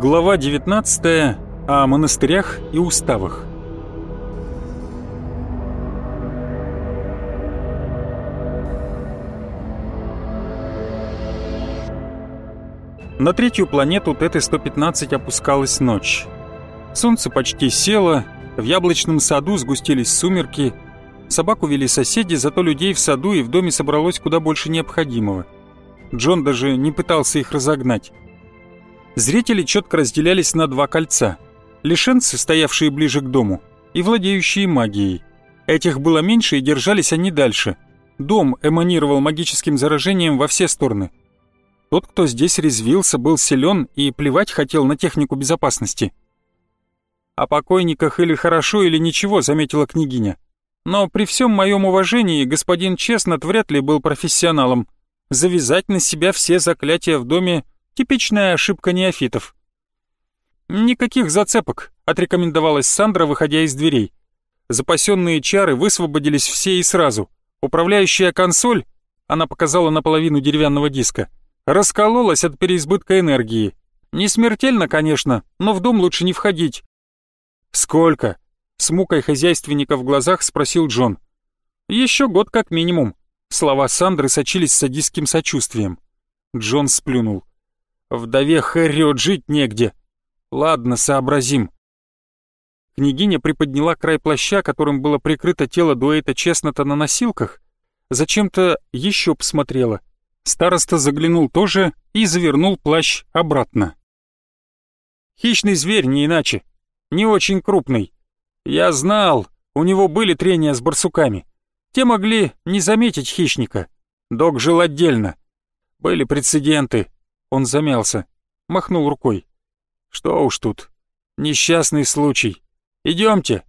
Глава 19 о монастырях и уставах. На третью планету ТТ-115 опускалась ночь. Солнце почти село, в яблочном саду сгустились сумерки, собак увели соседи, зато людей в саду и в доме собралось куда больше необходимого. Джон даже не пытался их разогнать. Зрители четко разделялись на два кольца. Лишенцы, стоявшие ближе к дому, и владеющие магией. Этих было меньше и держались они дальше. Дом эманировал магическим заражением во все стороны. Тот, кто здесь резвился, был силен и плевать хотел на технику безопасности. «О покойниках или хорошо, или ничего», — заметила княгиня. «Но при всем моем уважении господин Честнот вряд ли был профессионалом. Завязать на себя все заклятия в доме Типичная ошибка неофитов. «Никаких зацепок», — отрекомендовалась Сандра, выходя из дверей. Запасенные чары высвободились все и сразу. Управляющая консоль, она показала наполовину деревянного диска, раскололась от переизбытка энергии. Не смертельно, конечно, но в дом лучше не входить. «Сколько?» — с мукой хозяйственника в глазах спросил Джон. «Еще год как минимум». Слова Сандры сочились садистским сочувствием. Джон сплюнул. Вдове Хэрриот жить негде. Ладно, сообразим. Княгиня приподняла край плаща, которым было прикрыто тело Дуэйта Честнота на носилках, зачем-то еще посмотрела. Староста заглянул тоже и завернул плащ обратно. Хищный зверь, не иначе. Не очень крупный. Я знал, у него были трения с барсуками. Те могли не заметить хищника. Док жил отдельно. Были прецеденты, он замялся, махнул рукой. «Что уж тут. Несчастный случай. Идемте».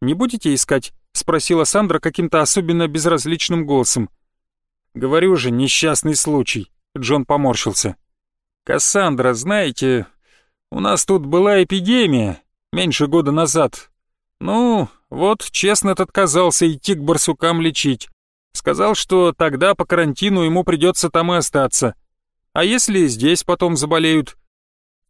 «Не будете искать?» — спросила Сандра каким-то особенно безразличным голосом. «Говорю же, несчастный случай», — Джон поморщился. «Кассандра, знаете, у нас тут была эпидемия меньше года назад. Ну, вот честно отказался идти к барсукам лечить. Сказал, что тогда по карантину ему придется там и остаться. А если здесь потом заболеют?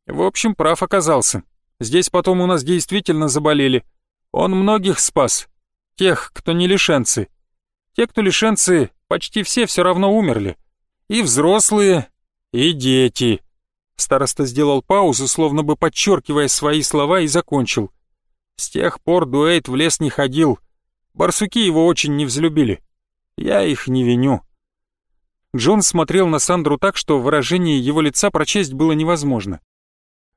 В общем, прав оказался. Здесь потом у нас действительно заболели. Он многих спас. Тех, кто не лишенцы. Те, кто лишенцы, почти все все равно умерли. И взрослые, и дети. Староста сделал паузу, словно бы подчеркивая свои слова, и закончил. С тех пор Дуэйт в лес не ходил. Барсуки его очень не взлюбили. Я их не виню. Джон смотрел на Сандру так, что выражение его лица прочесть было невозможно.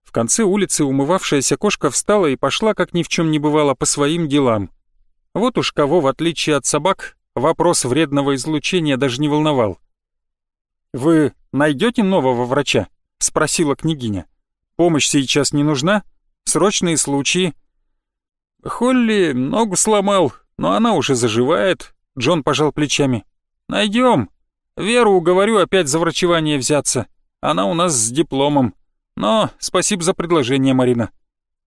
В конце улицы умывавшаяся кошка встала и пошла, как ни в чем не бывало, по своим делам. Вот уж кого, в отличие от собак, вопрос вредного излучения даже не волновал. «Вы найдете нового врача?» — спросила княгиня. «Помощь сейчас не нужна? Срочные случаи?» «Холли ногу сломал, но она уже заживает», — Джон пожал плечами. «Найдем. Веру уговорю опять за врачевание взяться. Она у нас с дипломом. Но спасибо за предложение, Марина.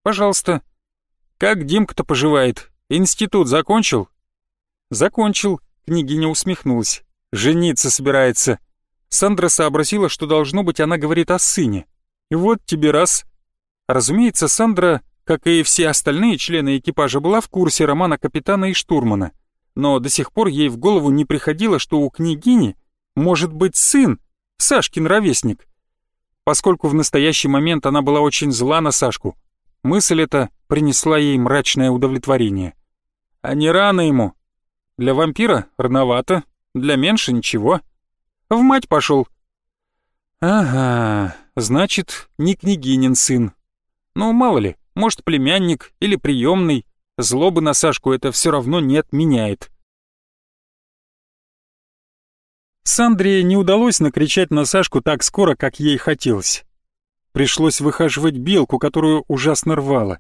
Пожалуйста. Как Димка-то поживает? Институт закончил? Закончил, княгиня усмехнулась. Жениться собирается. Сандра сообразила, что должно быть она говорит о сыне. И вот тебе раз. Разумеется, Сандра, как и все остальные члены экипажа, была в курсе романа капитана и штурмана. Но до сих пор ей в голову не приходило, что у княгини может быть сын, Сашкин ровесник. Поскольку в настоящий момент она была очень зла на Сашку, мысль эта принесла ей мрачное удовлетворение. А не рано ему. Для вампира рановато, для меньше ничего. В мать пошел. Ага, значит, не княгинин сын. Ну, мало ли, может, племянник или приемный. Злобы на Сашку это все равно не отменяет. Сандре не удалось накричать на Сашку так скоро, как ей хотелось. Пришлось выхаживать белку, которую ужасно рвало.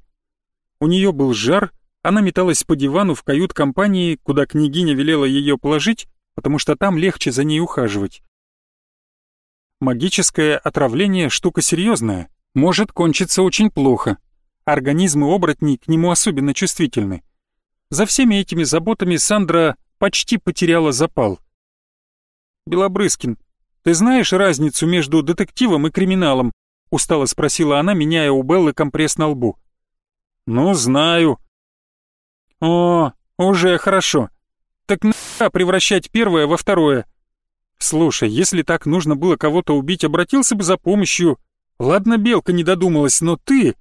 У нее был жар, она металась по дивану в кают-компании, куда княгиня велела ее положить, потому что там легче за ней ухаживать. Магическое отравление — штука серьезная, может кончиться очень плохо. Организмы оборотней к нему особенно чувствительны. За всеми этими заботами Сандра почти потеряла запал — Белобрыскин, ты знаешь разницу между детективом и криминалом?» — устало спросила она, меняя у Беллы компресс на лбу. «Ну, знаю». «О, уже хорошо. Так на превращать первое во второе. Слушай, если так нужно было кого-то убить, обратился бы за помощью. Ладно, Белка не додумалась, но ты...»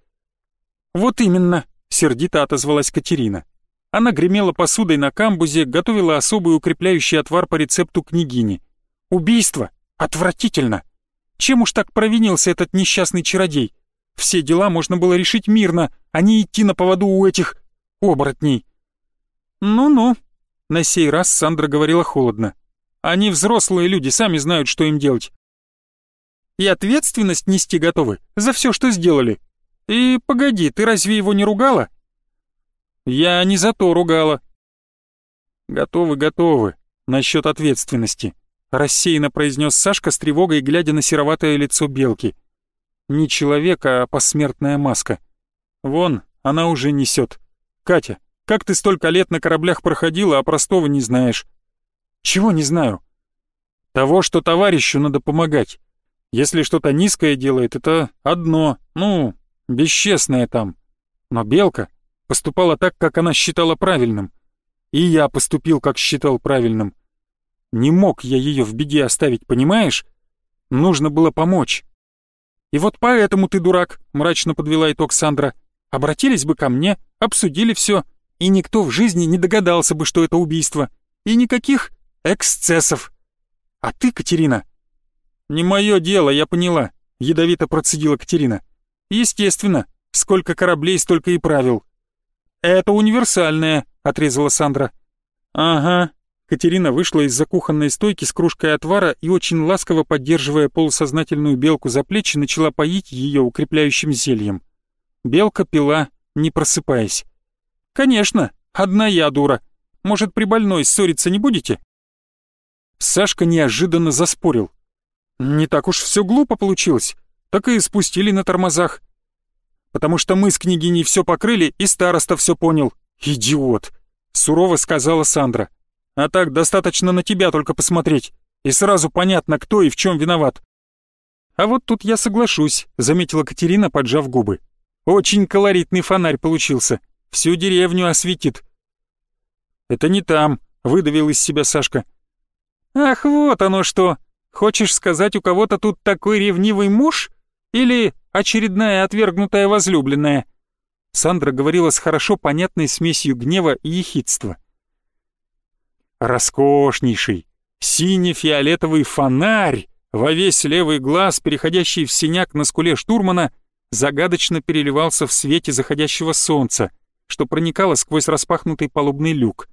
«Вот именно», — сердито отозвалась Катерина. Она гремела посудой на камбузе, готовила особый укрепляющий отвар по рецепту княгини. «Убийство! Отвратительно! Чем уж так провинился этот несчастный чародей? Все дела можно было решить мирно, а не идти на поводу у этих... оборотней». «Ну-ну», — на сей раз Сандра говорила холодно. «Они взрослые люди, сами знают, что им делать». «И ответственность нести готовы за все, что сделали. И погоди, ты разве его не ругала?» Я не за то ругала. Готовы, готовы. Насчет ответственности. Рассеянно произнес Сашка с тревогой, глядя на сероватое лицо белки. Не человек, а посмертная маска. Вон, она уже несет. Катя, как ты столько лет на кораблях проходила, а простого не знаешь? Чего не знаю? Того, что товарищу надо помогать. Если что-то низкое делает, это одно, ну, бесчестное там. Но белка поступала так, как она считала правильным. И я поступил, как считал правильным. Не мог я ее в беде оставить, понимаешь? Нужно было помочь. И вот поэтому ты, дурак, мрачно подвела итог Сандра. Обратились бы ко мне, обсудили все, и никто в жизни не догадался бы, что это убийство. И никаких эксцессов. А ты, Катерина... Не мое дело, я поняла, ядовито процедила Катерина. Естественно, сколько кораблей, столько и правил. «Это универсальное», — отрезала Сандра. «Ага». Катерина вышла из-за кухонной стойки с кружкой отвара и, очень ласково поддерживая полусознательную белку за плечи, начала поить ее укрепляющим зельем. Белка пила, не просыпаясь. «Конечно, одна я дура. Может, при больной ссориться не будете?» Сашка неожиданно заспорил. «Не так уж все глупо получилось. Так и спустили на тормозах потому что мы с княгиней все покрыли, и староста все понял. Идиот!» — сурово сказала Сандра. «А так достаточно на тебя только посмотреть, и сразу понятно, кто и в чем виноват». «А вот тут я соглашусь», — заметила Катерина, поджав губы. «Очень колоритный фонарь получился. Всю деревню осветит». «Это не там», — выдавил из себя Сашка. «Ах, вот оно что! Хочешь сказать, у кого-то тут такой ревнивый муж? Или очередная отвергнутая возлюбленная. Сандра говорила с хорошо понятной смесью гнева и ехидства. Роскошнейший, сине-фиолетовый фонарь во весь левый глаз, переходящий в синяк на скуле штурмана, загадочно переливался в свете заходящего солнца, что проникало сквозь распахнутый палубный люк.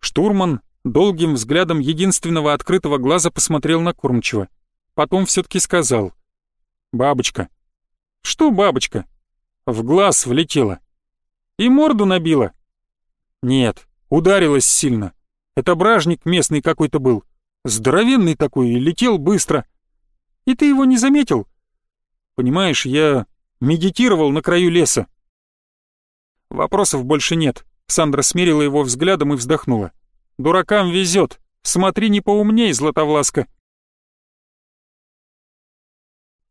Штурман долгим взглядом единственного открытого глаза посмотрел на кормчего. Потом все-таки сказал — Бабочка. Что бабочка? В глаз влетела. И морду набила? Нет, ударилась сильно. Это бражник местный какой-то был. Здоровенный такой и летел быстро. И ты его не заметил? Понимаешь, я медитировал на краю леса. Вопросов больше нет. Сандра смерила его взглядом и вздохнула. Дуракам везет. Смотри, не поумней, Златовласка.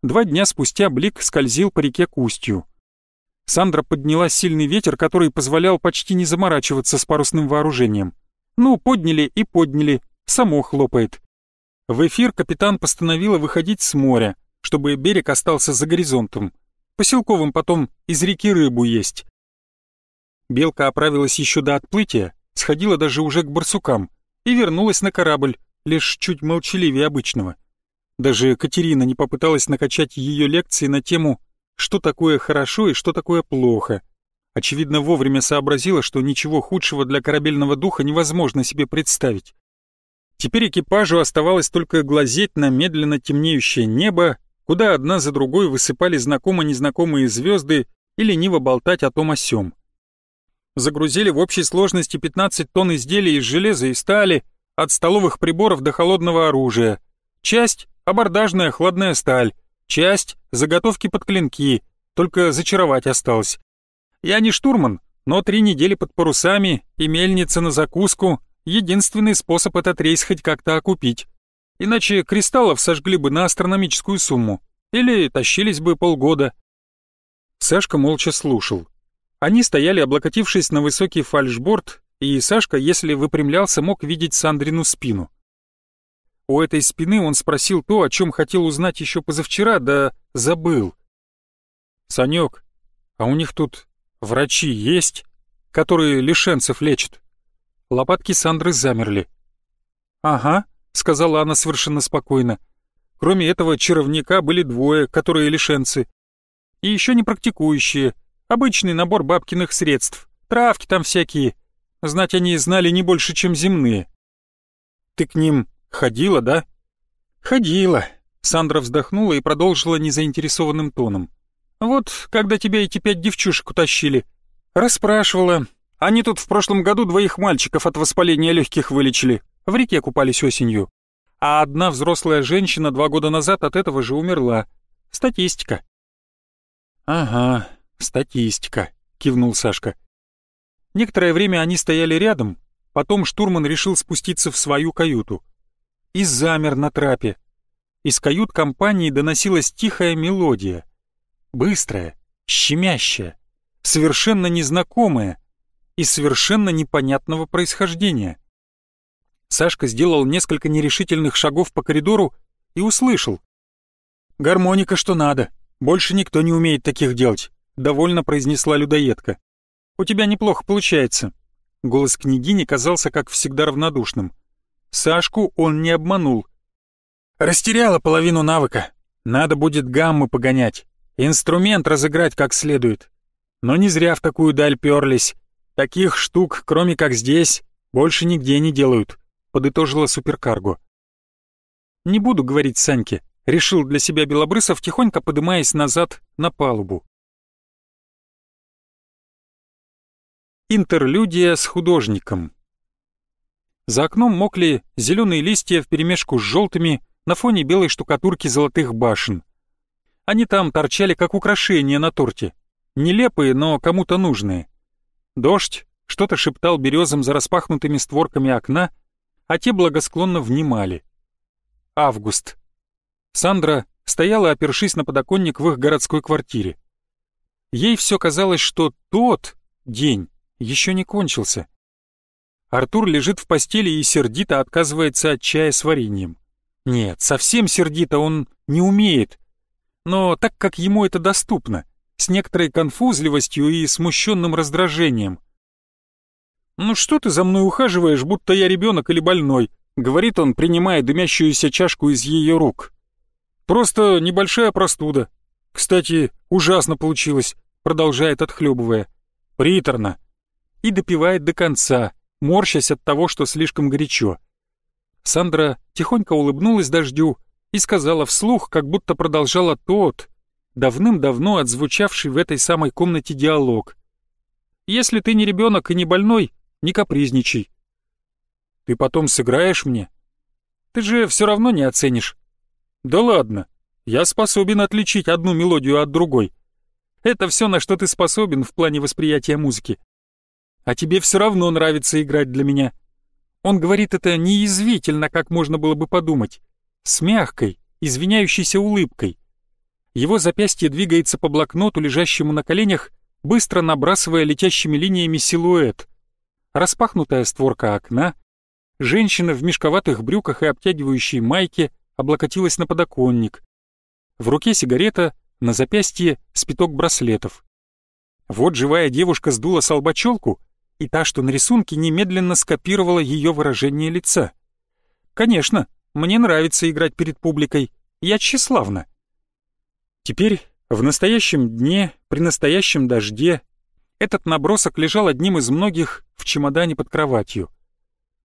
Два дня спустя Блик скользил по реке к устью. Сандра подняла сильный ветер, который позволял почти не заморачиваться с парусным вооружением. Ну, подняли и подняли, само хлопает. В эфир капитан постановила выходить с моря, чтобы берег остался за горизонтом. Поселковым потом из реки рыбу есть. Белка оправилась еще до отплытия, сходила даже уже к барсукам и вернулась на корабль, лишь чуть молчаливее обычного. Даже Катерина не попыталась накачать ее лекции на тему «Что такое хорошо и что такое плохо?». Очевидно, вовремя сообразила, что ничего худшего для корабельного духа невозможно себе представить. Теперь экипажу оставалось только глазеть на медленно темнеющее небо, куда одна за другой высыпали знакомо-незнакомые звезды и лениво болтать о том о сём. Загрузили в общей сложности 15 тонн изделий из железа и стали, от столовых приборов до холодного оружия. Часть абордажная хладная сталь, часть — заготовки под клинки, только зачаровать осталось. Я не штурман, но три недели под парусами и мельница на закуску — единственный способ этот рейс хоть как-то окупить. Иначе кристаллов сожгли бы на астрономическую сумму, Или тащились бы полгода. Сашка молча слушал. Они стояли, облокотившись на высокий фальшборд, и Сашка, если выпрямлялся, мог видеть Сандрину спину. У этой спины он спросил то, о чем хотел узнать еще позавчера, да забыл. «Санек, а у них тут врачи есть, которые лишенцев лечат?» Лопатки Сандры замерли. «Ага», — сказала она совершенно спокойно. «Кроме этого чаровника были двое, которые лишенцы. И еще не практикующие. Обычный набор бабкиных средств. Травки там всякие. Знать они знали не больше, чем земные». «Ты к ним Ходила, да? Ходила. Сандра вздохнула и продолжила незаинтересованным тоном. Вот, когда тебя эти пять девчушек утащили. Расспрашивала. Они тут в прошлом году двоих мальчиков от воспаления легких вылечили. В реке купались осенью. А одна взрослая женщина два года назад от этого же умерла. Статистика. «Ага, статистика», — кивнул Сашка. Некоторое время они стояли рядом, потом штурман решил спуститься в свою каюту и замер на трапе. Из кают-компании доносилась тихая мелодия. Быстрая, щемящая, совершенно незнакомая и совершенно непонятного происхождения. Сашка сделал несколько нерешительных шагов по коридору и услышал. «Гармоника что надо. Больше никто не умеет таких делать», — довольно произнесла людоедка. «У тебя неплохо получается». Голос княгини казался, как всегда, равнодушным. Сашку он не обманул. Растеряла половину навыка. Надо будет гаммы погонять. Инструмент разыграть как следует. Но не зря в такую даль перлись. Таких штук, кроме как здесь, больше нигде не делают, подытожила суперкарго. Не буду говорить Саньке, решил для себя Белобрысов, тихонько подымаясь назад на палубу. Интерлюдия с художником. За окном мокли зеленые листья вперемешку с желтыми на фоне белой штукатурки золотых башен. Они там торчали как украшения на торте. Нелепые, но кому-то нужные. Дождь что-то шептал березам за распахнутыми створками окна, а те благосклонно внимали. Август. Сандра стояла, опершись на подоконник в их городской квартире. Ей все казалось, что тот день еще не кончился. Артур лежит в постели и сердито отказывается от чая с вареньем. Нет, совсем сердито он не умеет. Но так как ему это доступно, с некоторой конфузливостью и смущенным раздражением. «Ну что ты за мной ухаживаешь, будто я ребенок или больной?» — говорит он, принимая дымящуюся чашку из ее рук. «Просто небольшая простуда. Кстати, ужасно получилось», — продолжает отхлебывая. «Приторно». И допивает до конца, морщась от того, что слишком горячо. Сандра тихонько улыбнулась дождю и сказала вслух, как будто продолжала тот, давным-давно отзвучавший в этой самой комнате диалог. «Если ты не ребенок и не больной, не капризничай. Ты потом сыграешь мне? Ты же все равно не оценишь. Да ладно, я способен отличить одну мелодию от другой. Это все, на что ты способен в плане восприятия музыки а тебе все равно нравится играть для меня. Он говорит это не язвительно, как можно было бы подумать, с мягкой, извиняющейся улыбкой. Его запястье двигается по блокноту, лежащему на коленях, быстро набрасывая летящими линиями силуэт. Распахнутая створка окна, женщина в мешковатых брюках и обтягивающей майке облокотилась на подоконник. В руке сигарета, на запястье спиток браслетов. Вот живая девушка сдула с лба челку и та, что на рисунке, немедленно скопировала ее выражение лица. «Конечно, мне нравится играть перед публикой. Я тщеславна». Теперь, в настоящем дне, при настоящем дожде, этот набросок лежал одним из многих в чемодане под кроватью.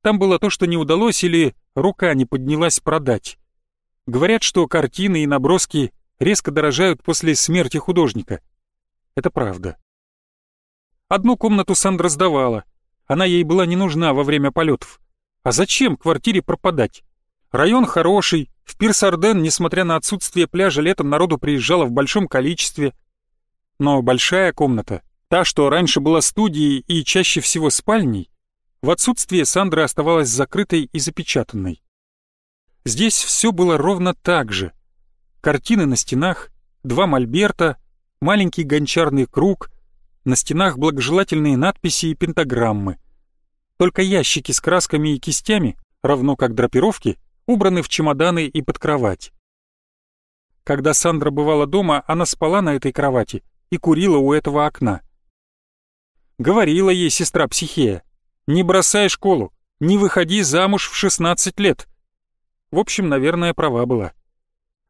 Там было то, что не удалось или рука не поднялась продать. Говорят, что картины и наброски резко дорожают после смерти художника. Это правда. Одну комнату Сандра сдавала. Она ей была не нужна во время полетов. А зачем квартире пропадать? Район хороший, в Пирс-Арден, несмотря на отсутствие пляжа, летом народу приезжало в большом количестве. Но большая комната, та, что раньше была студией и чаще всего спальней, в отсутствие Сандры оставалась закрытой и запечатанной. Здесь все было ровно так же. картины на стенах, два мольберта, маленький гончарный круг, на стенах благожелательные надписи и пентаграммы. Только ящики с красками и кистями, равно как драпировки, убраны в чемоданы и под кровать. Когда Сандра бывала дома, она спала на этой кровати и курила у этого окна. Говорила ей сестра Психея, не бросай школу, не выходи замуж в 16 лет. В общем, наверное, права была.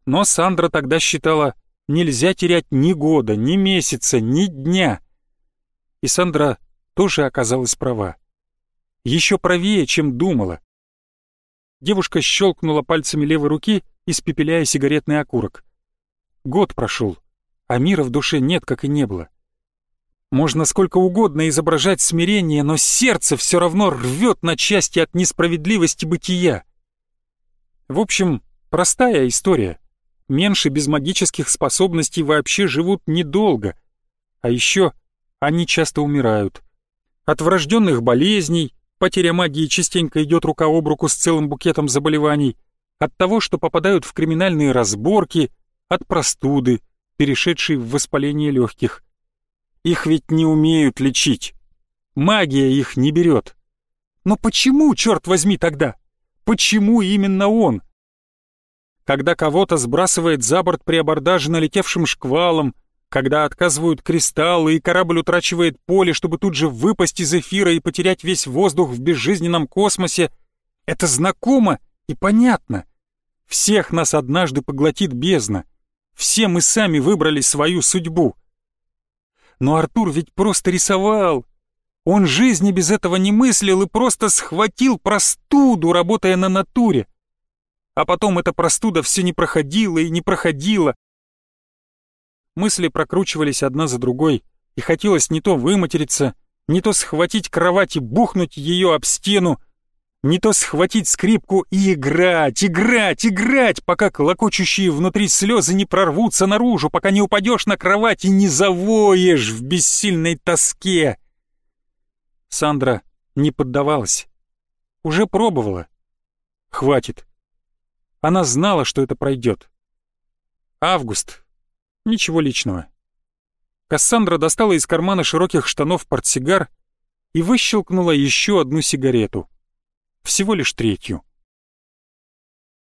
Но Сандра тогда считала, нельзя терять ни года, ни месяца, ни дня. И Сандра тоже оказалась права. Еще правее, чем думала. Девушка щелкнула пальцами левой руки, испепеляя сигаретный окурок. Год прошел, а мира в душе нет, как и не было. Можно сколько угодно изображать смирение, но сердце все равно рвет на части от несправедливости бытия. В общем, простая история. Меньше без магических способностей вообще живут недолго. А еще они часто умирают. От врожденных болезней, потеря магии частенько идет рука об руку с целым букетом заболеваний, от того, что попадают в криминальные разборки, от простуды, перешедшей в воспаление легких. Их ведь не умеют лечить. Магия их не берет. Но почему, черт возьми, тогда? Почему именно он? Когда кого-то сбрасывает за борт при абордаже налетевшим шквалом, когда отказывают кристаллы и корабль утрачивает поле, чтобы тут же выпасть из эфира и потерять весь воздух в безжизненном космосе, это знакомо и понятно. Всех нас однажды поглотит бездна. Все мы сами выбрали свою судьбу. Но Артур ведь просто рисовал. Он жизни без этого не мыслил и просто схватил простуду, работая на натуре. А потом эта простуда все не проходила и не проходила. Мысли прокручивались одна за другой, и хотелось не то выматериться, не то схватить кровать и бухнуть ее об стену, не то схватить скрипку и играть, играть, играть, пока клокочущие внутри слезы не прорвутся наружу, пока не упадешь на кровать и не завоешь в бессильной тоске. Сандра не поддавалась. Уже пробовала. Хватит. Она знала, что это пройдет. Август. Ничего личного. Кассандра достала из кармана широких штанов портсигар и выщелкнула еще одну сигарету всего лишь третью.